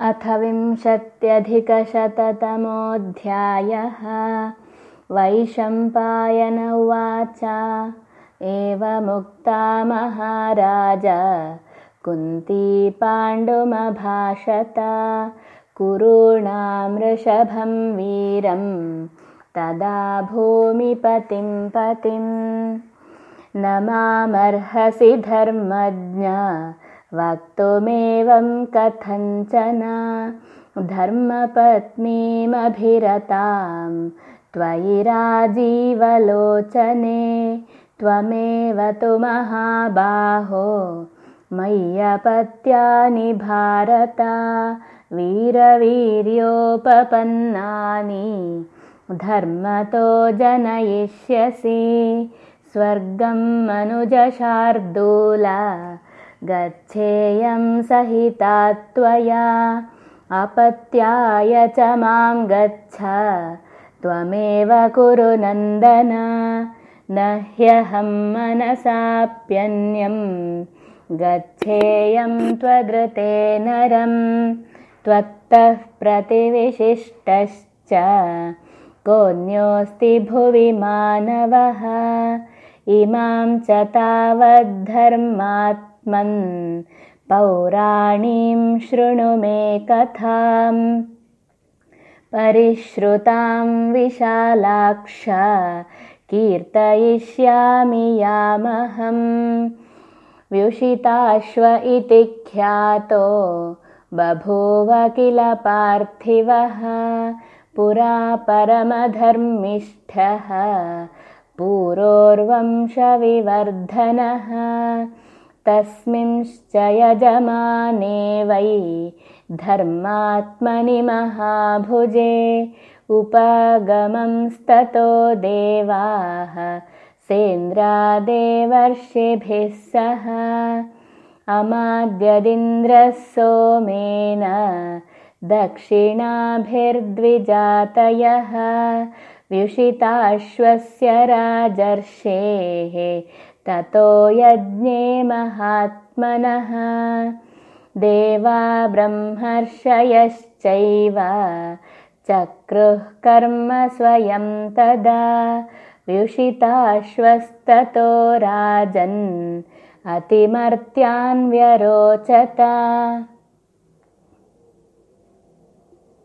अथ विंशत्यधिकशततमोऽध्यायः। वैशम्पायन उवाच। एवमुक्ता महाराज। कुन्ती पाण्डुमभाषत। कुरूणामृषभं वीरं। तदा भूमिपतिं पतिं न मामर्हसि धर्मज्ञ वक्तुमेवं कथञ्चन धर्मपत्नीमभिरतां त्वयि राजीवलोचने त्वमेव तु महाबाहो। मय्यपत्यानि भारत वीरवीर्योपपन्नानि धर्मतो जनयिष्यसि स्वर्गं मनुजशार्दूला गच्छेयं सहिता त्वया। अपत्याय च मां गच्छ। त्वमेव कुरु नन्दन। न ह्यहं मनसाप्यन्यं। गच्छेयं त्वदृते नरं। त्वत्तः प्रतिविशिष्टश्च। कोऽन्योऽस्ति भुवि मानवः। इमां च तावद्धर्मात् पौराणीं शृणु मे कथाम् परिश्रुतां विशालाक्ष कीर्तयिष्यामि यामहम् व्युषिताश्व इति ख्यातो बभूव किल पार्थिवः पुरा परमधर्मिष्ठः पूरोर्वंशविवर्धनः तस्मिंश्च यजमाने वै धर्मात्मनि महाभुजे उपगमंस्ततो देवाः सेन्द्रादेवर्षिभिः सह अमाद्यदिन्द्रः सोमेन दक्षिणाभिर्द्विजातयः व्युषिताश्वस्य राजर्षेः। ततो यज्ञे महात्मनः। देवा ब्रह्मर्षयश्चैव। चक्रुः कर्म स्वयं तदा। व्युषिताश्वस्ततो राजन्। अतिमर्त्यान् व्यरोचत